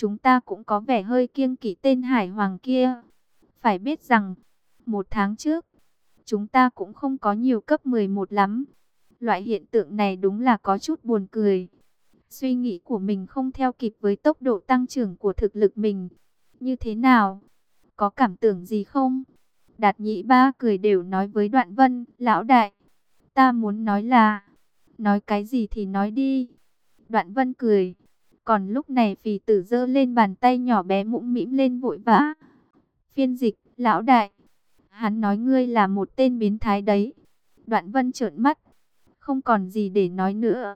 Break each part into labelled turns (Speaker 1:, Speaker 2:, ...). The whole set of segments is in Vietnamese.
Speaker 1: chúng ta cũng có vẻ hơi kiêng kỵ tên Hải Hoàng kia. Phải biết rằng, một tháng trước, chúng ta cũng không có nhiều cấp 11 lắm. Loại hiện tượng này đúng là có chút buồn cười. Suy nghĩ của mình không theo kịp với tốc độ tăng trưởng của thực lực mình. Như thế nào? Có cảm tưởng gì không? Đạt nhị ba cười đều nói với đoạn vân, lão đại. Ta muốn nói là, nói cái gì thì nói đi. Đoạn vân cười. Còn lúc này phì tử dơ lên bàn tay nhỏ bé mũm mĩm lên vội vã. Phiên dịch, lão đại. Hắn nói ngươi là một tên biến thái đấy. Đoạn vân trợn mắt. Không còn gì để nói nữa.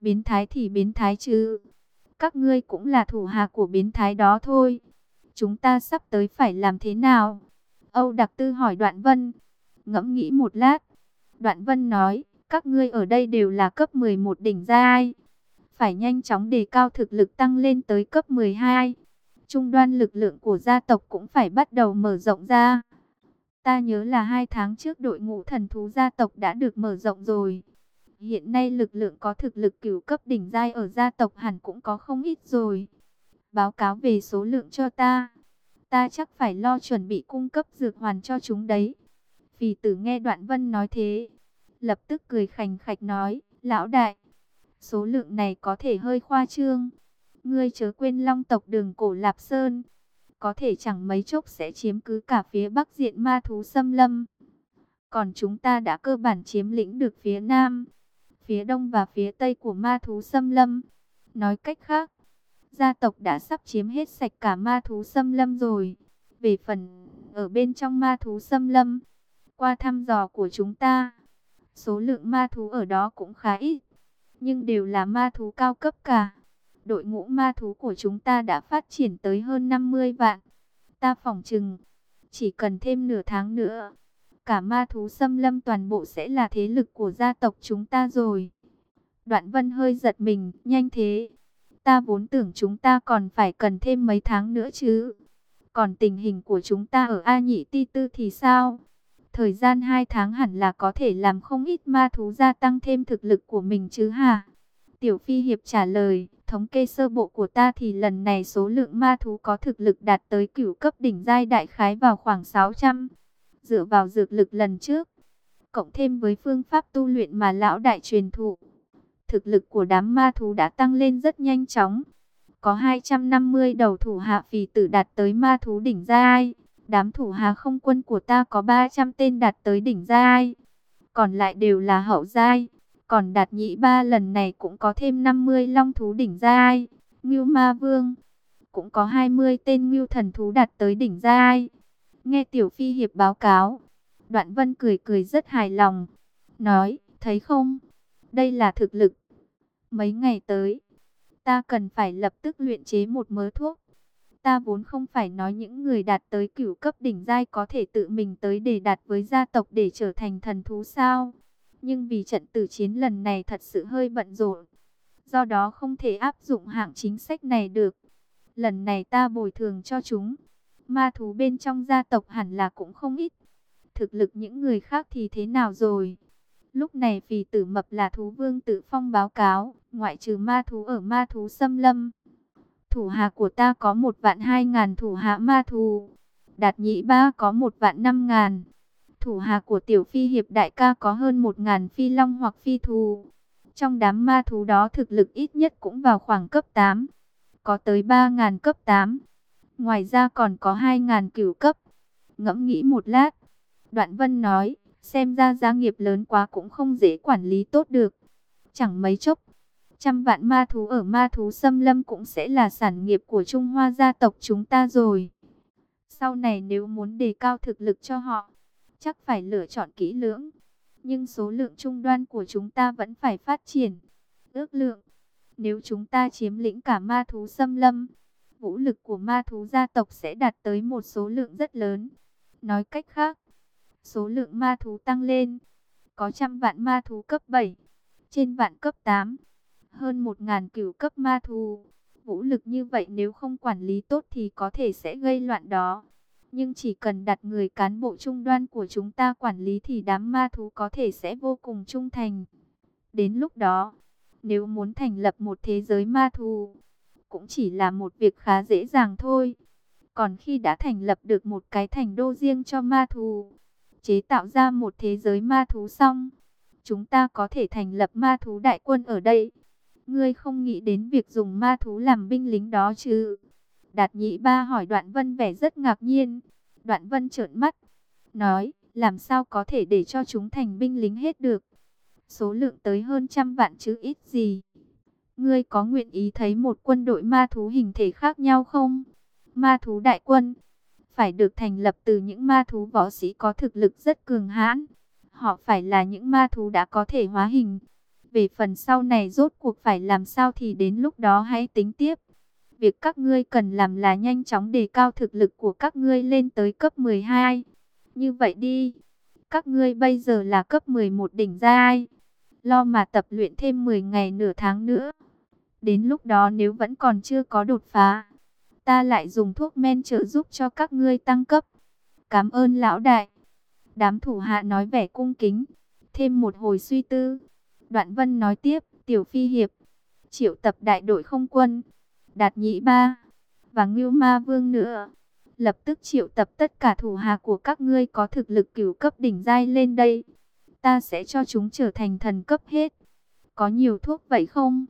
Speaker 1: Biến thái thì biến thái chứ. Các ngươi cũng là thủ hạ của biến thái đó thôi. Chúng ta sắp tới phải làm thế nào? Âu Đặc Tư hỏi Đoạn Vân. Ngẫm nghĩ một lát. Đoạn Vân nói, các ngươi ở đây đều là cấp 11 đỉnh giai. Phải nhanh chóng đề cao thực lực tăng lên tới cấp 12. Trung đoan lực lượng của gia tộc cũng phải bắt đầu mở rộng ra. Ta nhớ là hai tháng trước đội ngũ thần thú gia tộc đã được mở rộng rồi. Hiện nay lực lượng có thực lực cửu cấp đỉnh giai ở gia tộc hẳn cũng có không ít rồi. Báo cáo về số lượng cho ta. Ta chắc phải lo chuẩn bị cung cấp dược hoàn cho chúng đấy. Phì tử nghe đoạn vân nói thế. Lập tức cười khành khạch nói. Lão đại. Số lượng này có thể hơi khoa trương. Ngươi chớ quên long tộc đường cổ Lạp Sơn. Có thể chẳng mấy chốc sẽ chiếm cứ cả phía bắc diện ma thú xâm lâm. Còn chúng ta đã cơ bản chiếm lĩnh được phía nam, phía đông và phía tây của ma thú xâm lâm. Nói cách khác, gia tộc đã sắp chiếm hết sạch cả ma thú xâm lâm rồi. Về phần ở bên trong ma thú xâm lâm, qua thăm dò của chúng ta, số lượng ma thú ở đó cũng khá ít, nhưng đều là ma thú cao cấp cả. Đội ngũ ma thú của chúng ta đã phát triển tới hơn 50 vạn. Ta phỏng chừng, chỉ cần thêm nửa tháng nữa, cả ma thú xâm lâm toàn bộ sẽ là thế lực của gia tộc chúng ta rồi. Đoạn vân hơi giật mình, nhanh thế. Ta vốn tưởng chúng ta còn phải cần thêm mấy tháng nữa chứ. Còn tình hình của chúng ta ở A Nhị Ti Tư thì sao? Thời gian 2 tháng hẳn là có thể làm không ít ma thú gia tăng thêm thực lực của mình chứ hả? Tiểu Phi Hiệp trả lời, thống kê sơ bộ của ta thì lần này số lượng ma thú có thực lực đạt tới cửu cấp đỉnh giai đại khái vào khoảng 600. Dựa vào dược lực lần trước, cộng thêm với phương pháp tu luyện mà lão đại truyền thụ, thực lực của đám ma thú đã tăng lên rất nhanh chóng. Có 250 đầu thủ hạ phì tử đạt tới ma thú đỉnh giai. Đám thủ hà không quân của ta có 300 tên đạt tới đỉnh giai. Còn lại đều là hậu giai. Còn đạt nhị ba lần này cũng có thêm 50 long thú đỉnh giai. Ngưu ma vương. Cũng có 20 tên ngưu thần thú đạt tới đỉnh giai. Nghe tiểu phi hiệp báo cáo. Đoạn vân cười cười rất hài lòng. Nói, thấy không? Đây là thực lực. Mấy ngày tới, ta cần phải lập tức luyện chế một mớ thuốc. Ta vốn không phải nói những người đạt tới cửu cấp đỉnh giai có thể tự mình tới để đạt với gia tộc để trở thành thần thú sao. Nhưng vì trận tử chiến lần này thật sự hơi bận rộn. Do đó không thể áp dụng hạng chính sách này được. Lần này ta bồi thường cho chúng. Ma thú bên trong gia tộc hẳn là cũng không ít. Thực lực những người khác thì thế nào rồi? Lúc này phì tử mập là thú vương tự phong báo cáo, ngoại trừ ma thú ở ma thú xâm lâm. Thủ hạ của ta có một vạn hai ngàn thủ hạ ma thú. Đạt nhị ba có một vạn năm ngàn. Thủ hạ của tiểu phi hiệp đại ca có hơn một ngàn phi long hoặc phi thú. Trong đám ma thú đó thực lực ít nhất cũng vào khoảng cấp 8. Có tới ba ngàn cấp 8. Ngoài ra còn có hai ngàn cửu cấp. Ngẫm nghĩ một lát. Đoạn vân nói, xem ra gia nghiệp lớn quá cũng không dễ quản lý tốt được. Chẳng mấy chốc, trăm vạn ma thú ở ma thú xâm lâm cũng sẽ là sản nghiệp của Trung Hoa gia tộc chúng ta rồi. Sau này nếu muốn đề cao thực lực cho họ, chắc phải lựa chọn kỹ lưỡng. Nhưng số lượng trung đoan của chúng ta vẫn phải phát triển. Ước lượng, nếu chúng ta chiếm lĩnh cả ma thú xâm lâm, vũ lực của ma thú gia tộc sẽ đạt tới một số lượng rất lớn. Nói cách khác, số lượng ma thú tăng lên, có trăm vạn ma thú cấp 7, trên vạn cấp 8, hơn một ngàn cửu cấp ma thú. Vũ lực như vậy nếu không quản lý tốt thì có thể sẽ gây loạn đó. Nhưng chỉ cần đặt người cán bộ trung đoan của chúng ta quản lý thì đám ma thú có thể sẽ vô cùng trung thành. Đến lúc đó, nếu muốn thành lập một thế giới ma thú, cũng chỉ là một việc khá dễ dàng thôi. Còn khi đã thành lập được một cái thành đô riêng cho ma thú, chế tạo ra một thế giới ma thú xong, chúng ta có thể thành lập ma thú đại quân ở đây. Ngươi không nghĩ đến việc dùng ma thú làm binh lính đó chứ? Đạt nhị ba hỏi đoạn vân vẻ rất ngạc nhiên. Đoạn vân trợn mắt, nói, làm sao có thể để cho chúng thành binh lính hết được? Số lượng tới hơn trăm vạn chứ ít gì. Ngươi có nguyện ý thấy một quân đội ma thú hình thể khác nhau không? Ma thú đại quân phải được thành lập từ những ma thú võ sĩ có thực lực rất cường hãn. Họ phải là những ma thú đã có thể hóa hình. Về phần sau này rốt cuộc phải làm sao thì đến lúc đó hãy tính tiếp. Việc các ngươi cần làm là nhanh chóng đề cao thực lực của các ngươi lên tới cấp 12. Như vậy đi, các ngươi bây giờ là cấp 11 đỉnh giai. Lo mà tập luyện thêm 10 ngày nửa tháng nữa. Đến lúc đó nếu vẫn còn chưa có đột phá, ta lại dùng thuốc men trợ giúp cho các ngươi tăng cấp. Cảm ơn lão đại. Đám thủ hạ nói vẻ cung kính. Thêm một hồi suy tư. Đoạn vân nói tiếp, tiểu phi hiệp. Triệu tập đại đội không quân. Đạt nhị ba. Và ngưu ma vương nữa. Lập tức triệu tập tất cả thủ hạ của các ngươi có thực lực cửu cấp đỉnh giai lên đây. Ta sẽ cho chúng trở thành thần cấp hết. Có nhiều thuốc vậy không?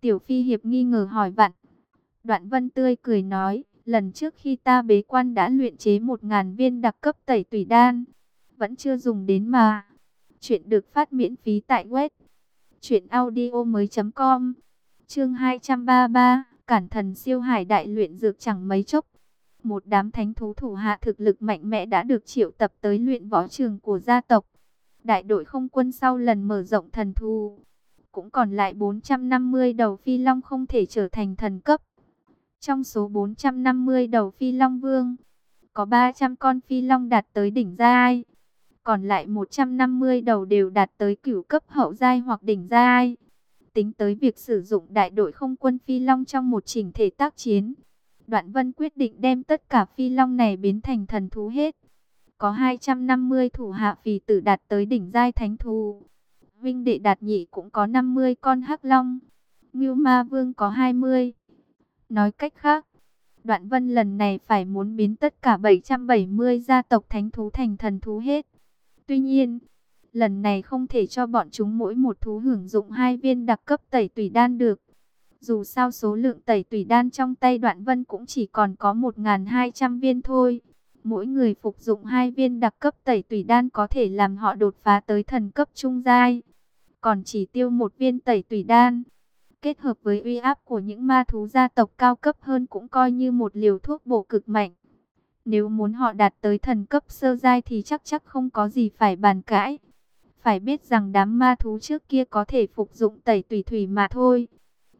Speaker 1: Tiểu phi hiệp nghi ngờ hỏi vặn. Đoạn vân tươi cười nói, lần trước khi ta bế quan đã luyện chế một ngàn viên đặc cấp tẩy tùy đan, vẫn chưa dùng đến mà. Chuyện được phát miễn phí tại web truyệnaudiomoi.com. Chương 233, Cản thần siêu hải đại luyện dược chẳng mấy chốc. Một đám thánh thú thủ hạ thực lực mạnh mẽ đã được triệu tập tới luyện võ trường của gia tộc. Đại đội không quân sau lần mở rộng thần thú, cũng còn lại 450 đầu phi long không thể trở thành thần cấp. Trong số 450 đầu phi long vương, có 300 con phi long đạt tới đỉnh giai, còn lại 150 đầu đều đạt tới cửu cấp hậu giai hoặc đỉnh giai. Tính tới việc sử dụng đại đội không quân phi long trong một trình thể tác chiến, Đoạn Vân quyết định đem tất cả phi long này biến thành thần thú hết. Có 250 thủ hạ phì tử đạt tới đỉnh giai thánh thú. Vinh đệ đạt nhị cũng có 50 con hắc long. Ngưu ma vương có 20. Nói cách khác, Đoạn Vân lần này phải muốn biến tất cả 770 gia tộc thánh thú thành thần thú hết. Tuy nhiên, lần này không thể cho bọn chúng mỗi một thú hưởng dụng hai viên đặc cấp tẩy tùy đan được. Dù sao số lượng tẩy tùy đan trong tay Đoạn Vân cũng chỉ còn có 1.200 viên thôi. Mỗi người phục dụng hai viên đặc cấp tẩy tùy đan có thể làm họ đột phá tới thần cấp trung giai. Còn chỉ tiêu một viên tẩy tùy đan kết hợp với uy áp của những ma thú gia tộc cao cấp hơn cũng coi như một liều thuốc bổ cực mạnh. Nếu muốn họ đạt tới thần cấp sơ giai thì chắc chắc không có gì phải bàn cãi. Phải biết rằng đám ma thú trước kia có thể phục dụng tẩy tùy thủy mà thôi.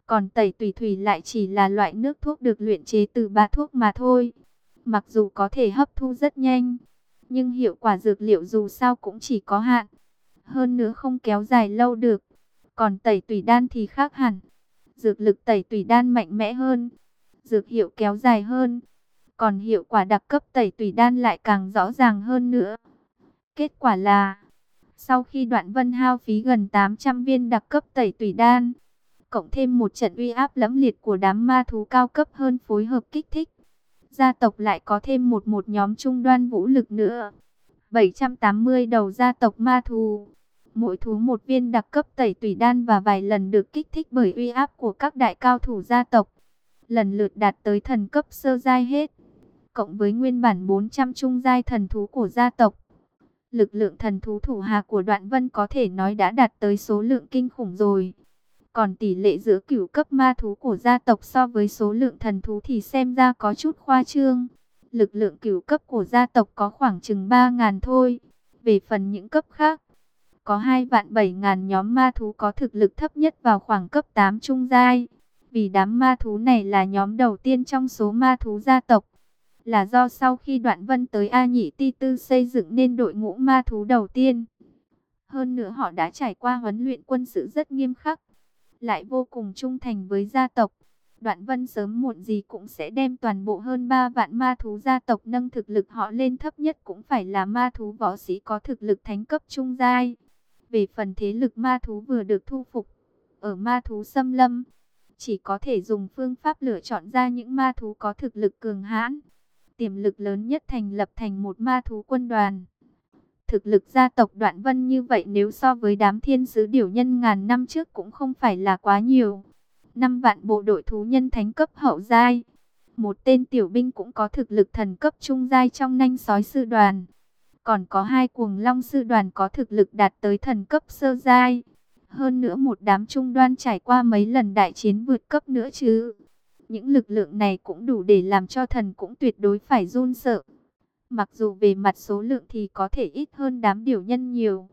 Speaker 1: Còn tẩy tùy thủy lại chỉ là loại nước thuốc được luyện chế từ ba thuốc mà thôi. Mặc dù có thể hấp thu rất nhanh, nhưng hiệu quả dược liệu dù sao cũng chỉ có hạn. Hơn nữa không kéo dài lâu được. Còn tẩy tùy đan thì khác hẳn dược lực tẩy tùy đan mạnh mẽ hơn, dược hiệu kéo dài hơn, còn hiệu quả đặc cấp tẩy tùy đan lại càng rõ ràng hơn nữa. Kết quả là, sau khi đoạn vân hao phí gần 800 viên đặc cấp tẩy tùy đan, cộng thêm một trận uy áp lẫm liệt của đám ma thú cao cấp hơn phối hợp kích thích, gia tộc lại có thêm một một nhóm trung đoan vũ lực nữa. 780 đầu gia tộc ma thú mỗi thú một viên đặc cấp tẩy tùy đan và vài lần được kích thích bởi uy áp của các đại cao thủ gia tộc. Lần lượt đạt tới thần cấp sơ giai hết, cộng với nguyên bản 400 trung giai thần thú của gia tộc. Lực lượng thần thú thủ hạ của đoạn vân có thể nói đã đạt tới số lượng kinh khủng rồi. Còn tỷ lệ giữa cửu cấp ma thú của gia tộc so với số lượng thần thú thì xem ra có chút khoa trương. Lực lượng cửu cấp của gia tộc có khoảng chừng 3.000 thôi. Về phần những cấp khác, có 2 vạn 7 ngàn nhóm ma thú có thực lực thấp nhất vào khoảng cấp 8 trung giai. Vì đám ma thú này là nhóm đầu tiên trong số ma thú gia tộc. Là do sau khi đoạn vân tới A Nhị Ti Tư xây dựng nên đội ngũ ma thú đầu tiên. Hơn nữa họ đã trải qua huấn luyện quân sự rất nghiêm khắc. Lại vô cùng trung thành với gia tộc. Đoạn vân sớm muộn gì cũng sẽ đem toàn bộ hơn 3 vạn ma thú gia tộc nâng thực lực họ lên thấp nhất cũng phải là ma thú võ sĩ có thực lực thánh cấp trung giai. Về phần thế lực ma thú vừa được thu phục ở ma thú xâm lâm, chỉ có thể dùng phương pháp lựa chọn ra những ma thú có thực lực cường hãn. Tiềm lực lớn nhất thành lập thành một ma thú quân đoàn. Thực lực gia tộc Đoạn Vân như vậy nếu so với đám thiên sứ điểu nhân ngàn năm trước cũng không phải là quá nhiều. Năm vạn bộ đội thú nhân thánh cấp hậu giai. Một tên tiểu binh cũng có thực lực thần cấp trung giai trong nanh sói sư đoàn. Còn có hai cuồng long sư đoàn có thực lực đạt tới thần cấp sơ giai. Hơn nữa một đám trung đoan trải qua mấy lần đại chiến vượt cấp nữa chứ. Những lực lượng này cũng đủ để làm cho thần cũng tuyệt đối phải run sợ. Mặc dù về mặt số lượng thì có thể ít hơn đám điều nhân nhiều.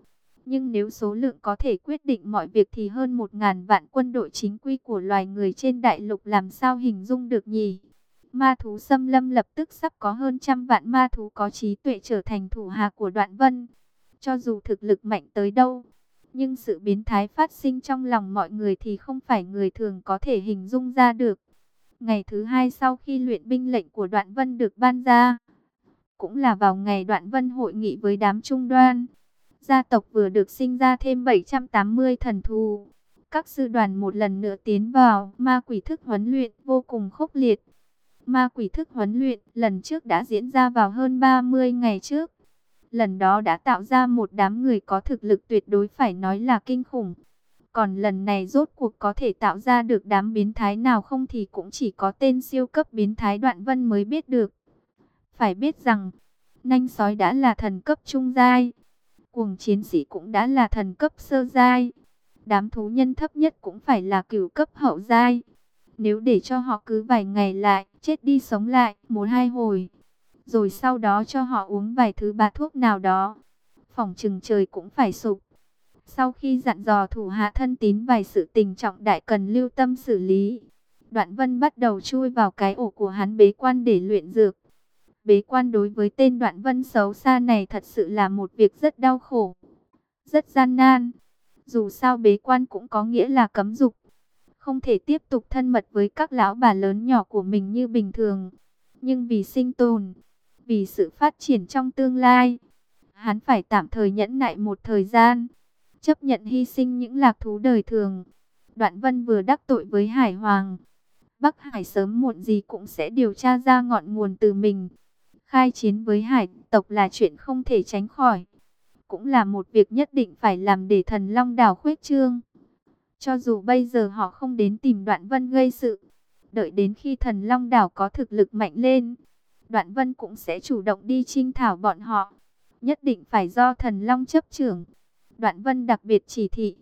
Speaker 1: Nhưng nếu số lượng có thể quyết định mọi việc thì hơn một ngàn vạn quân đội chính quy của loài người trên đại lục làm sao hình dung được nhỉ? Ma thú xâm lâm lập tức sắp có hơn trăm vạn ma thú có trí tuệ trở thành thủ hạ của đoạn vân. Cho dù thực lực mạnh tới đâu, nhưng sự biến thái phát sinh trong lòng mọi người thì không phải người thường có thể hình dung ra được. Ngày thứ hai sau khi luyện binh lệnh của đoạn vân được ban ra, cũng là vào ngày đoạn vân hội nghị với đám trung đoan. Gia tộc vừa được sinh ra thêm 780 thần thù. Các sư đoàn một lần nữa tiến vào ma quỷ thức huấn luyện vô cùng khốc liệt. Ma quỷ thức huấn luyện lần trước đã diễn ra vào hơn 30 ngày trước. Lần đó đã tạo ra một đám người có thực lực tuyệt đối phải nói là kinh khủng. Còn lần này rốt cuộc có thể tạo ra được đám biến thái nào không thì cũng chỉ có tên siêu cấp biến thái đoạn vân mới biết được. Phải biết rằng, nanh sói đã là thần cấp trung giai, cuồng chiến sĩ cũng đã là thần cấp sơ giai, đám thú nhân thấp nhất cũng phải là cửu cấp hậu giai. Nếu để cho họ cứ vài ngày lại, chết đi sống lại, một hai hồi, rồi sau đó cho họ uống vài thứ bà thuốc nào đó, phòng trừng trời cũng phải sụp. Sau khi dặn dò thủ hạ thân tín vài sự tình trọng đại cần lưu tâm xử lý, Đoạn Vân bắt đầu chui vào cái ổ của hắn bế quan để luyện dược. Bế quan đối với tên đoạn vân xấu xa này thật sự là một việc rất đau khổ, rất gian nan. Dù sao bế quan cũng có nghĩa là cấm dục, không thể tiếp tục thân mật với các lão bà lớn nhỏ của mình như bình thường. Nhưng vì sinh tồn, vì sự phát triển trong tương lai, hắn phải tạm thời nhẫn nại một thời gian, chấp nhận hy sinh những lạc thú đời thường. Đoạn Vân vừa đắc tội với Hải Hoàng, Bắc Hải sớm muộn gì cũng sẽ điều tra ra ngọn nguồn từ mình. Khai chiến với hải tộc là chuyện không thể tránh khỏi. Cũng là một việc nhất định phải làm để thần Long đảo khuếch trương. Cho dù bây giờ họ không đến tìm Đoạn Vân gây sự. Đợi đến khi thần Long đảo có thực lực mạnh lên. Đoạn Vân cũng sẽ chủ động đi trinh thảo bọn họ. Nhất định phải do thần Long chấp trưởng. Đoạn Vân đặc biệt chỉ thị.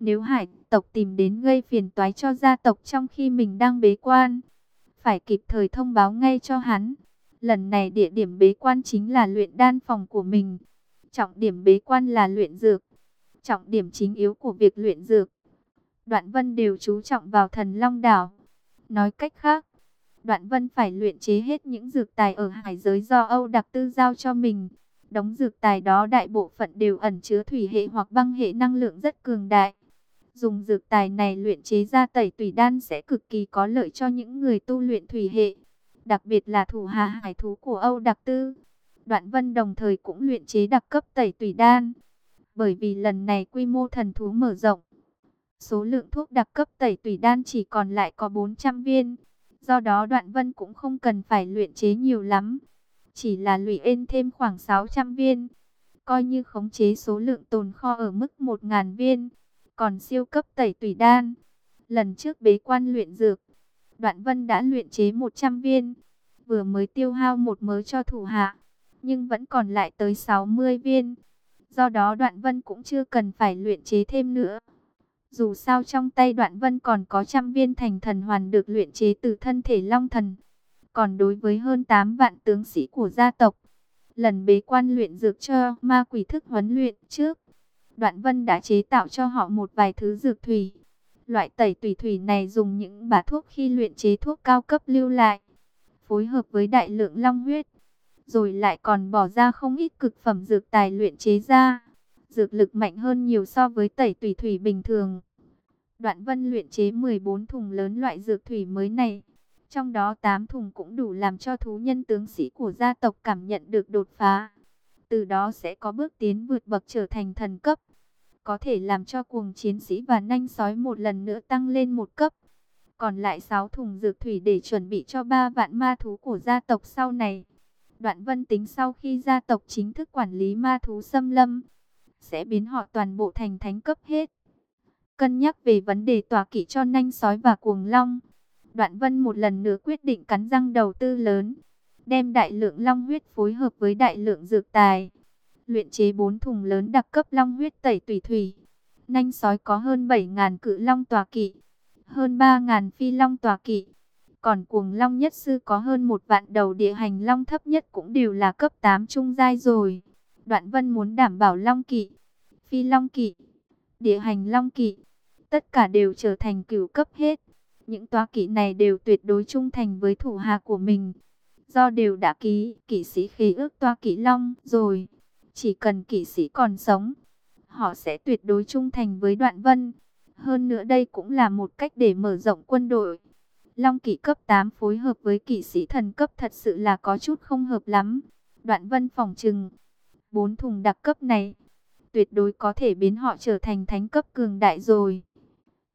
Speaker 1: Nếu hải tộc tìm đến gây phiền toái cho gia tộc trong khi mình đang bế quan. Phải kịp thời thông báo ngay cho hắn. Lần này địa điểm bế quan chính là luyện đan phòng của mình. Trọng điểm bế quan là luyện dược. Trọng điểm chính yếu của việc luyện dược. Đoạn Vân đều chú trọng vào thần Long Đảo. Nói cách khác, Đoạn Vân phải luyện chế hết những dược tài ở hải giới do Âu Đặc Tư giao cho mình đóng dược tài đó đại bộ phận đều ẩn chứa thủy hệ hoặc băng hệ năng lượng rất cường đại. Dùng dược tài này luyện chế ra tẩy tùy đan sẽ cực kỳ có lợi cho những người tu luyện thủy hệ đặc biệt là thủ hạ hải thú của Âu Đặc Tư. Đoạn Vân đồng thời cũng luyện chế đặc cấp tẩy tùy đan. Bởi vì lần này quy mô thần thú mở rộng, số lượng thuốc đặc cấp tẩy tùy đan chỉ còn lại có 400 viên. Do đó Đoạn Vân cũng không cần phải luyện chế nhiều lắm, chỉ là lụy ên thêm khoảng 600 viên. Coi như khống chế số lượng tồn kho ở mức 1.000 viên, còn siêu cấp tẩy tùy đan. Lần trước bế quan luyện dược, Đoạn Vân đã luyện chế 100 viên, vừa mới tiêu hao một mớ cho thủ hạ, nhưng vẫn còn lại tới 60 viên. Do đó Đoạn Vân cũng chưa cần phải luyện chế thêm nữa. Dù sao trong tay Đoạn Vân còn có trăm viên thành thần hoàn được luyện chế từ thân thể Long Thần. Còn đối với hơn 8 vạn tướng sĩ của gia tộc, lần bế quan luyện dược cho ma quỷ thức huấn luyện trước, Đoạn Vân đã chế tạo cho họ một vài thứ dược thủy. Loại tẩy tùy thủy này dùng những bả thuốc khi luyện chế thuốc cao cấp lưu lại, phối hợp với đại lượng long huyết, rồi lại còn bỏ ra không ít cực phẩm dược tài luyện chế ra. Dược lực mạnh hơn nhiều so với tẩy tùy thủy bình thường. Đoạn Vân luyện chế 14 thùng lớn loại dược thủy mới này. Trong đó 8 thùng cũng đủ làm cho thú nhân tướng sĩ của gia tộc cảm nhận được đột phá. Từ đó sẽ có bước tiến vượt bậc trở thành thần cấp có thể làm cho cuồng chiến sĩ và nanh sói một lần nữa tăng lên một cấp. còn lại 6 thùng dược thủy để chuẩn bị cho 3 vạn ma thú của gia tộc sau này. Đoạn Vân tính sau khi gia tộc chính thức quản lý ma thú xâm lâm, sẽ biến họ toàn bộ thành thánh cấp hết. Cân nhắc về vấn đề tòa kỵ cho nanh sói và cuồng long, Đoạn Vân một lần nữa quyết định cắn răng đầu tư lớn, đem đại lượng long huyết phối hợp với đại lượng dược tài, luyện chế 4 thùng lớn đặc cấp long huyết tẩy tùy thủy. Nanh sói có hơn 7.000 cự long tòa kỵ, hơn 3.000 phi long tòa kỵ. Còn cuồng long nhất sư có hơn một vạn đầu địa hành long thấp nhất cũng đều là cấp 8 trung giai rồi. Đoạn vân muốn đảm bảo long kỵ, phi long kỵ, địa hành long kỵ, tất cả đều trở thành cửu cấp hết. Những tòa kỵ này đều tuyệt đối trung thành với thủ hạ của mình. Do đều đã ký kỵ sĩ khí ước toa kỵ long rồi. Chỉ cần kỵ sĩ còn sống, họ sẽ tuyệt đối trung thành với đoạn vân. Hơn nữa đây cũng là một cách để mở rộng quân đội. Long kỵ cấp 8 phối hợp với kỵ sĩ thần cấp thật sự là có chút không hợp lắm. Đoạn vân phòng trừng. Bốn thùng đặc cấp này tuyệt đối có thể biến họ trở thành thánh cấp cường đại rồi.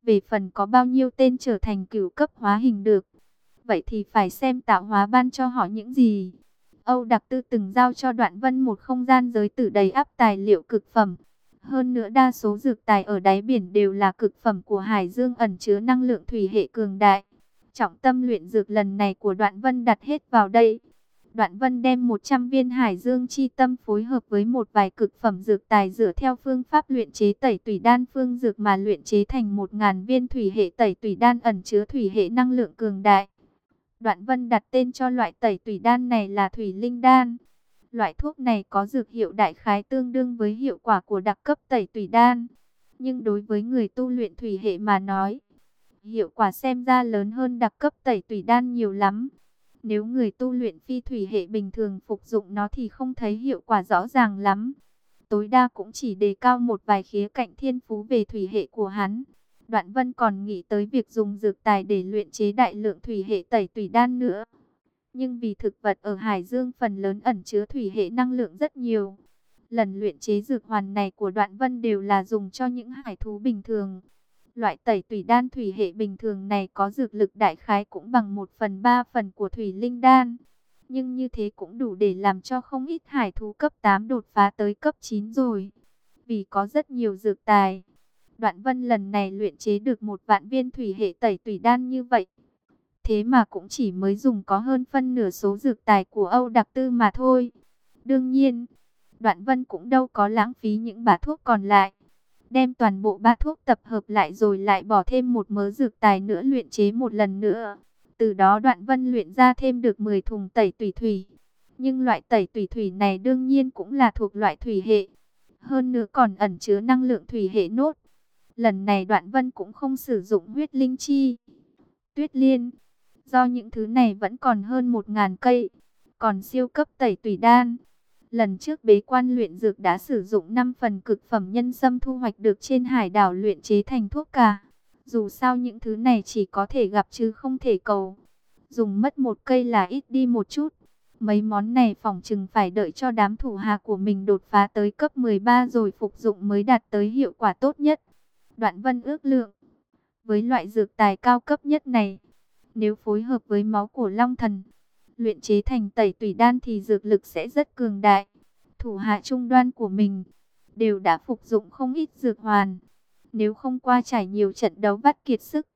Speaker 1: Về phần có bao nhiêu tên trở thành cửu cấp hóa hình được. Vậy thì phải xem tạo hóa ban cho họ những gì. Âu Đặc Tư từng giao cho Đoạn Vân một không gian giới tử đầy áp tài liệu cực phẩm. Hơn nữa đa số dược tài ở đáy biển đều là cực phẩm của Hải Dương ẩn chứa năng lượng thủy hệ cường đại. Trọng tâm luyện dược lần này của Đoạn Vân đặt hết vào đây. Đoạn Vân đem 100 viên Hải Dương chi tâm phối hợp với một vài cực phẩm dược tài dựa theo phương pháp luyện chế tẩy tùy đan phương dược mà luyện chế thành 1000 viên thủy hệ tẩy tùy đan ẩn chứa thủy hệ năng lượng cường đại. Đoạn Vân đặt tên cho loại tẩy tùy đan này là thủy linh đan. Loại thuốc này có dược hiệu đại khái tương đương với hiệu quả của đặc cấp tẩy tùy đan. Nhưng đối với người tu luyện thủy hệ mà nói, hiệu quả xem ra lớn hơn đặc cấp tẩy tùy đan nhiều lắm. Nếu người tu luyện phi thủy hệ bình thường phục dụng nó thì không thấy hiệu quả rõ ràng lắm. Tối đa cũng chỉ đề cao một vài khía cạnh thiên phú về thủy hệ của hắn. Đoạn Vân còn nghĩ tới việc dùng dược tài để luyện chế đại lượng thủy hệ tẩy tùy đan nữa. Nhưng vì thực vật ở Hải Dương phần lớn ẩn chứa thủy hệ năng lượng rất nhiều. Lần luyện chế dược hoàn này của Đoạn Vân đều là dùng cho những hải thú bình thường. Loại tẩy tùy đan thủy hệ bình thường này có dược lực đại khái cũng bằng 1 phần 3 phần của thủy linh đan. Nhưng như thế cũng đủ để làm cho không ít hải thú cấp 8 đột phá tới cấp 9 rồi. Vì có rất nhiều dược tài. Đoạn vân lần này luyện chế được một vạn viên thủy hệ tẩy tùy đan như vậy. Thế mà cũng chỉ mới dùng có hơn phân nửa số dược tài của Âu Đặc Tư mà thôi. Đương nhiên, đoạn vân cũng đâu có lãng phí những bả thuốc còn lại đem toàn bộ ba thuốc tập hợp lại rồi lại bỏ thêm một mớ dược tài nữa luyện chế một lần nữa. Từ đó đoạn vân luyện ra thêm được 10 thùng tẩy tùy thủy. Nhưng loại tẩy tùy thủy này đương nhiên cũng là thuộc loại thủy hệ. Hơn nữa còn ẩn chứa năng lượng thủy hệ nốt. Lần này đoạn vân cũng không sử dụng huyết linh chi. Tuyết liên. Do những thứ này vẫn còn hơn 1.000 cây. Còn siêu cấp tẩy tùy đan Lần trước bế quan luyện dược đã sử dụng 5 phần cực phẩm nhân sâm thu hoạch được trên hải đảo luyện chế thành thuốc cả. Dù sao những thứ này chỉ có thể gặp chứ không thể cầu. Dùng mất một cây là ít đi một chút. Mấy món này phòng chừng phải đợi cho đám thủ hạ của mình đột phá tới cấp 13 rồi phục dụng mới đạt tới hiệu quả tốt nhất. Đoạn vân ước lượng. Với loại dược tài cao cấp nhất này, nếu phối hợp với máu của Long Thần, luyện chế thành tẩy tùy đan thì dược lực sẽ rất cường đại. Thủ hạ trung đoan của mình đều đã phục dụng không ít dược hoàn. Nếu không qua trải nhiều trận đấu vắt kiệt sức,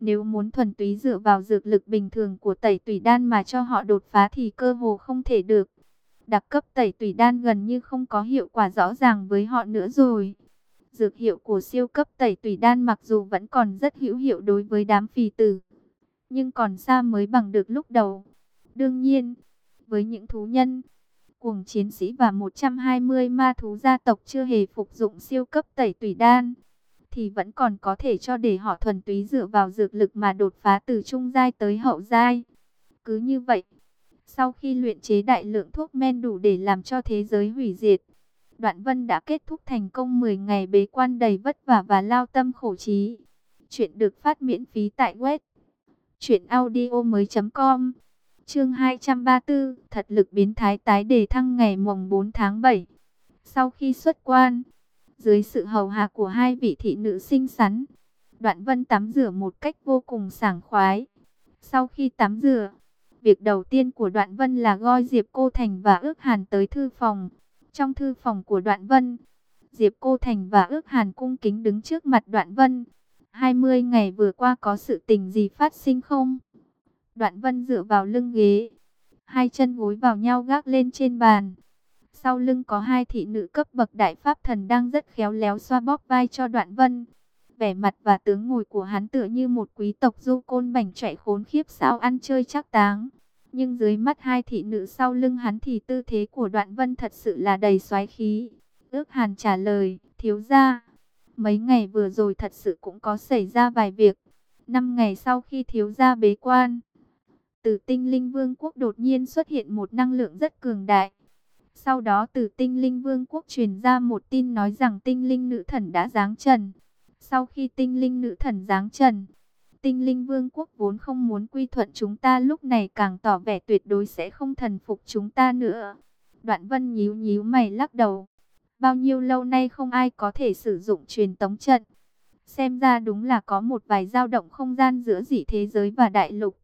Speaker 1: nếu muốn thuần túy dựa vào dược lực bình thường của tẩy tùy đan mà cho họ đột phá thì cơ hồ không thể được. Đặc cấp tẩy tùy đan gần như không có hiệu quả rõ ràng với họ nữa rồi. Dược hiệu của siêu cấp tẩy tùy đan mặc dù vẫn còn rất hữu hiệu đối với đám phì tử, nhưng còn xa mới bằng được lúc đầu. Đương nhiên, với những thú nhân, cuồng chiến sĩ và 120 ma thú gia tộc chưa hề phục dụng siêu cấp tẩy tùy đan, thì vẫn còn có thể cho để họ thuần túy dựa vào dược lực mà đột phá từ trung giai tới hậu giai. Cứ như vậy, sau khi luyện chế đại lượng thuốc men đủ để làm cho thế giới hủy diệt, Đoạn Vân đã kết thúc thành công 10 ngày bế quan đầy vất vả và lao tâm khổ trí. Chuyện được phát miễn phí tại web truyện audio mới.com Chương 234, thật lực biến thái tái đề thăng ngày mùng 4 tháng 7. Sau khi xuất quan, dưới sự hầu hạ của hai vị thị nữ xinh xắn, Đoạn Vân tắm rửa một cách vô cùng sảng khoái. Sau khi tắm rửa, việc đầu tiên của Đoạn Vân là gọi Diệp Cô Thành và ước hàn tới thư phòng. Trong thư phòng của Đoạn Vân, Diệp Cô Thành và ước hàn cung kính đứng trước mặt Đoạn Vân. 20 ngày vừa qua có sự tình gì phát sinh không? Đoạn Vân dựa vào lưng ghế, hai chân gối vào nhau gác lên trên bàn. Sau lưng có hai thị nữ cấp bậc đại pháp thần đang rất khéo léo xoa bóp vai cho Đoạn Vân. Vẻ mặt và tướng ngồi của hắn tựa như một quý tộc du côn bảnh chạy khốn khiếp sao ăn chơi chắc táng. Nhưng dưới mắt hai thị nữ sau lưng hắn thì tư thế của Đoạn Vân thật sự là đầy xoái khí. Ước hàn trả lời, thiếu gia. Mấy ngày vừa rồi thật sự cũng có xảy ra vài việc. Năm ngày sau khi thiếu gia bế quan, từ tinh linh vương quốc đột nhiên xuất hiện một năng lượng rất cường đại. Sau đó từ tinh linh vương quốc truyền ra một tin nói rằng tinh linh nữ thần đã giáng trần. Sau khi tinh linh nữ thần giáng trần, tinh linh vương quốc vốn không muốn quy thuận chúng ta lúc này càng tỏ vẻ tuyệt đối sẽ không thần phục chúng ta nữa. Đoạn vân nhíu nhíu mày lắc đầu. Bao nhiêu lâu nay không ai có thể sử dụng truyền tống trận. Xem ra đúng là có một vài dao động không gian giữa dị thế giới và đại lục.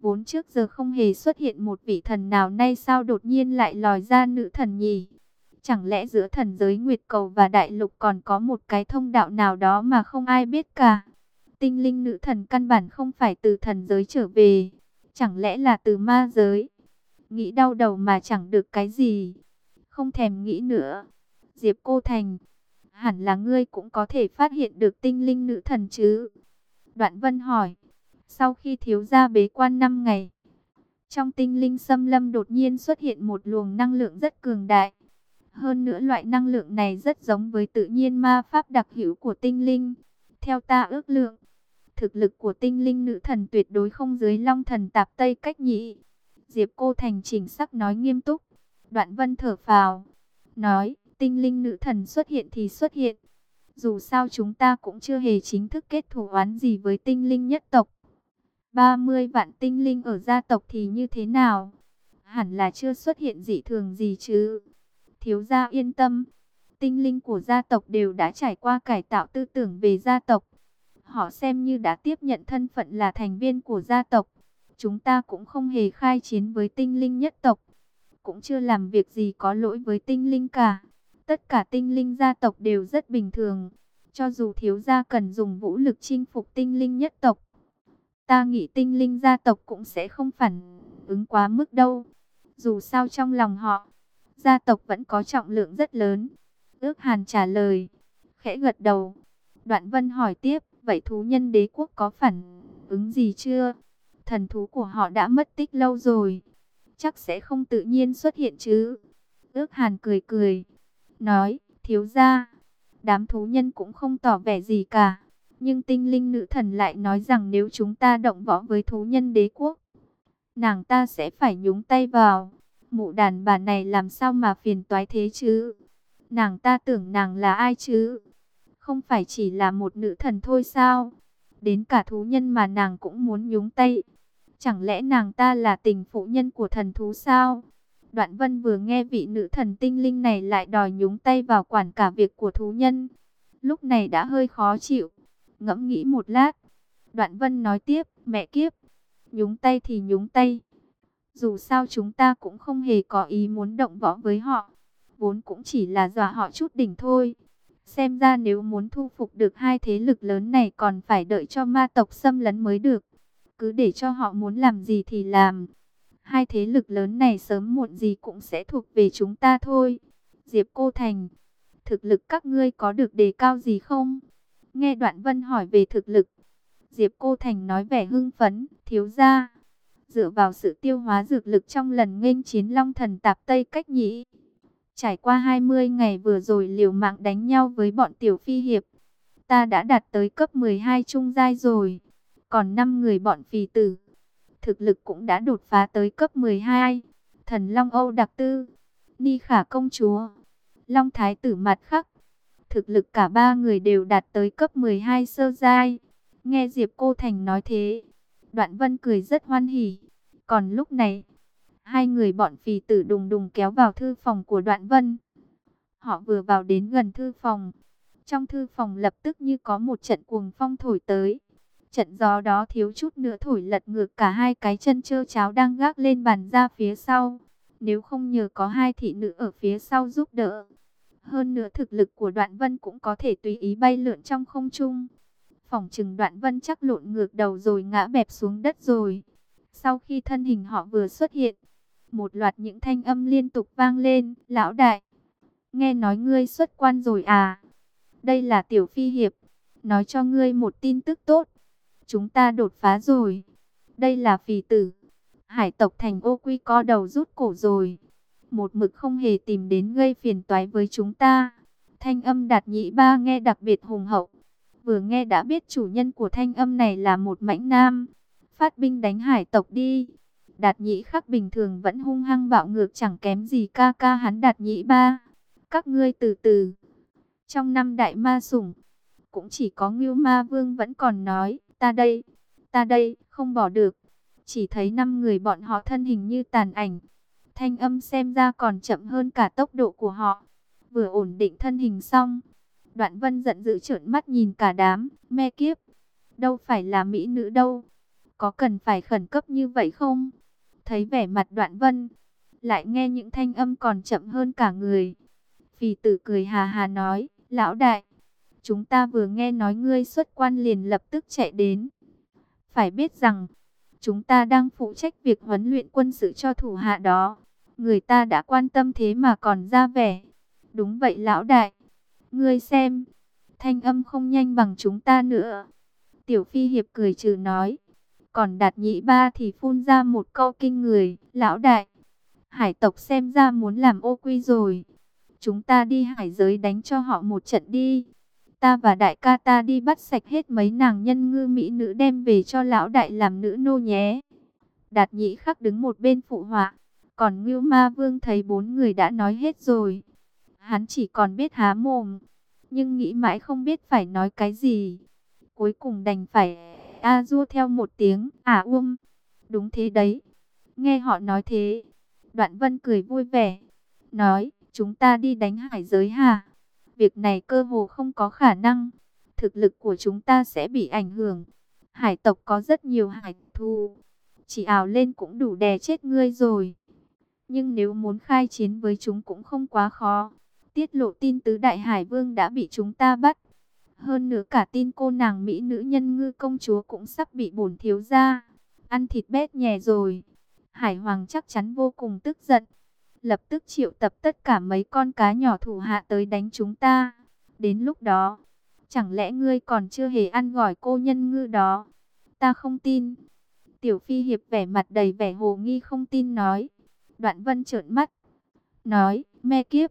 Speaker 1: Vốn trước giờ không hề xuất hiện một vị thần nào nay sao đột nhiên lại lòi ra nữ thần nhỉ? Chẳng lẽ giữa thần giới Nguyệt Cầu và Đại Lục còn có một cái thông đạo nào đó mà không ai biết cả? Tinh linh nữ thần căn bản không phải từ thần giới trở về. Chẳng lẽ là từ ma giới? Nghĩ đau đầu mà chẳng được cái gì. Không thèm nghĩ nữa. Diệp Cô Thành, hẳn là ngươi cũng có thể phát hiện được tinh linh nữ thần chứ? Đoạn Vân hỏi. Sau khi thiếu gia bế quan 5 ngày, trong tinh linh xâm lâm đột nhiên xuất hiện một luồng năng lượng rất cường đại. Hơn nữa loại năng lượng này rất giống với tự nhiên ma pháp đặc hữu của tinh linh. Theo ta ước lượng, thực lực của tinh linh nữ thần tuyệt đối không dưới long thần tạp Tây cách nhị. Diệp cô thành chỉnh sắc nói nghiêm túc. Đoạn vân thở phào, nói tinh linh nữ thần xuất hiện thì xuất hiện. Dù sao chúng ta cũng chưa hề chính thức kết thủ oán gì với tinh linh nhất tộc. 30 vạn tinh linh ở gia tộc thì như thế nào? Hẳn là chưa xuất hiện dị thường gì chứ. Thiếu gia yên tâm, tinh linh của gia tộc đều đã trải qua cải tạo tư tưởng về gia tộc. Họ xem như đã tiếp nhận thân phận là thành viên của gia tộc. Chúng ta cũng không hề khai chiến với tinh linh nhất tộc. Cũng chưa làm việc gì có lỗi với tinh linh cả. Tất cả tinh linh gia tộc đều rất bình thường. Cho dù thiếu gia cần dùng vũ lực chinh phục tinh linh nhất tộc, Ta nghĩ tinh linh gia tộc cũng sẽ không phản ứng quá mức đâu. Dù sao trong lòng họ, gia tộc vẫn có trọng lượng rất lớn. Ước hàn trả lời, khẽ gật đầu. Đoạn vân hỏi tiếp, vậy thú nhân đế quốc có phản ứng gì chưa? Thần thú của họ đã mất tích lâu rồi. Chắc sẽ không tự nhiên xuất hiện chứ. Ước hàn cười cười, nói, thiếu ra, đám thú nhân cũng không tỏ vẻ gì cả. Nhưng tinh linh nữ thần lại nói rằng nếu chúng ta động võ với thú nhân đế quốc, nàng ta sẽ phải nhúng tay vào. Mụ đàn bà này làm sao mà phiền toái thế chứ? Nàng ta tưởng nàng là ai chứ? Không phải chỉ là một nữ thần thôi sao? Đến cả thú nhân mà nàng cũng muốn nhúng tay. Chẳng lẽ nàng ta là tình phụ nhân của thần thú sao? Đoạn vân vừa nghe vị nữ thần tinh linh này lại đòi nhúng tay vào quản cả việc của thú nhân. Lúc này đã hơi khó chịu. Ngẫm nghĩ một lát, Đoạn Vân nói tiếp, mẹ kiếp, nhúng tay thì nhúng tay. Dù sao chúng ta cũng không hề có ý muốn động võ với họ, vốn cũng chỉ là dọa họ chút đỉnh thôi. Xem ra nếu muốn thu phục được hai thế lực lớn này còn phải đợi cho ma tộc xâm lấn mới được. Cứ để cho họ muốn làm gì thì làm. Hai thế lực lớn này sớm muộn gì cũng sẽ thuộc về chúng ta thôi. Diệp Cô Thành, thực lực các ngươi có được đề cao gì không? Nghe Đoạn Vân hỏi về thực lực, Diệp Cô Thành nói vẻ hưng phấn, thiếu gia. Dựa vào sự tiêu hóa dược lực trong lần nghênh chiến Long Thần Tạp Tây cách nhĩ. Trải qua 20 ngày vừa rồi liều mạng đánh nhau với bọn tiểu phi hiệp. Ta đã đạt tới cấp 12 trung giai rồi. Còn 5 người bọn phì tử. Thực lực cũng đã đột phá tới cấp 12. Thần Long Âu Đặc Tư. Ni Khả Công Chúa. Long Thái Tử Mặt Khắc Thực lực cả ba người đều đạt tới cấp 12 sơ giai. Nghe Diệp Cô Thành nói thế, Đoạn Vân cười rất hoan hỉ. Còn lúc này, hai người bọn phì tử đùng đùng kéo vào thư phòng của Đoạn Vân. Họ vừa vào đến gần thư phòng, Trong thư phòng lập tức như có một trận cuồng phong thổi tới. Trận gió đó thiếu chút nữa thổi lật ngược cả hai cái chân trơ cháo đang gác lên bàn ra phía sau. Nếu không nhờ có hai thị nữ ở phía sau giúp đỡ. Hơn nữa thực lực của đoạn vân cũng có thể tùy ý bay lượn trong không trung. Phòng chừng đoạn vân chắc lộn ngược đầu rồi ngã bẹp xuống đất rồi. Sau khi thân hình họ vừa xuất hiện, một loạt những thanh âm liên tục vang lên. Lão đại, nghe nói ngươi xuất quan rồi à? Đây là tiểu phi hiệp, nói cho ngươi một tin tức tốt. Chúng ta đột phá rồi. Đây là phì tử. Hải tộc thành ô quy co đầu rút cổ rồi. Một mực không hề tìm đến gây phiền toái với chúng ta. Thanh âm đạt nhị ba nghe đặc biệt hùng hậu. Vừa nghe đã biết chủ nhân của thanh âm này là một mãnh nam. Phát binh đánh hải tộc đi. Đạt nhị khắc bình thường vẫn hung hăng bạo ngược chẳng kém gì ca ca hắn đạt nhị ba. Các ngươi từ từ. Trong năm đại ma sủng, cũng chỉ có Ngưu Ma Vương vẫn còn nói, ta đây, ta đây, không bỏ được. Chỉ thấy năm người bọn họ thân hình như tàn ảnh. Thanh âm xem ra còn chậm hơn cả tốc độ của họ. Vừa ổn định thân hình xong, Đoạn Vân giận dữ trợn mắt nhìn cả đám, me kiếp. Đâu phải là mỹ nữ đâu. Có cần phải khẩn cấp như vậy không? Thấy vẻ mặt Đoạn Vân, lại nghe những thanh âm còn chậm hơn cả người. Phì tử cười hà hà nói, Lão đại, chúng ta vừa nghe nói ngươi xuất quan liền lập tức chạy đến. Phải biết rằng, chúng ta đang phụ trách việc huấn luyện quân sự cho thủ hạ đó. Người ta đã quan tâm thế mà còn ra vẻ. Đúng vậy lão đại. Ngươi xem, thanh âm không nhanh bằng chúng ta nữa. Tiểu phi hiệp cười trừ nói. Còn đạt nhị ba thì phun ra một câu kinh người. Lão đại, hải tộc xem ra muốn làm ô quy rồi. Chúng ta đi hải giới đánh cho họ một trận đi. Ta và đại ca ta đi bắt sạch hết mấy nàng nhân ngư mỹ nữ đem về cho lão đại làm nữ nô nhé. Đạt nhĩ khắc đứng một bên phụ họa. Còn Ngưu Ma Vương thấy bốn người đã nói hết rồi. Hắn chỉ còn biết há mồm. Nhưng nghĩ mãi không biết phải nói cái gì. Cuối cùng đành phải a du theo một tiếng. À um. Đúng thế đấy. Nghe họ nói thế. Đoạn vân cười vui vẻ. Nói, chúng ta đi đánh hải giới hà. Việc này cơ hồ không có khả năng. Thực lực của chúng ta sẽ bị ảnh hưởng. Hải tộc có rất nhiều hải thù. Chỉ ảo lên cũng đủ đè chết ngươi rồi. Nhưng nếu muốn khai chiến với chúng cũng không quá khó. Tiết lộ tin tứ đại hải vương đã bị chúng ta bắt. Hơn nữa cả tin cô nàng mỹ nữ nhân ngư công chúa cũng sắp bị bổn thiếu ra. Ăn thịt bét nhè rồi. Hải hoàng chắc chắn vô cùng tức giận lập tức triệu tập tất cả mấy con cá nhỏ thủ hạ tới đánh chúng ta. Đến lúc đó, chẳng lẽ ngươi còn chưa hề ăn gỏi cô nhân ngư đó? Ta không tin. Tiểu Phi Hiệp vẻ mặt đầy vẻ hồ nghi không tin nói. Đoạn Vân trợn mắt, nói, me kiếp,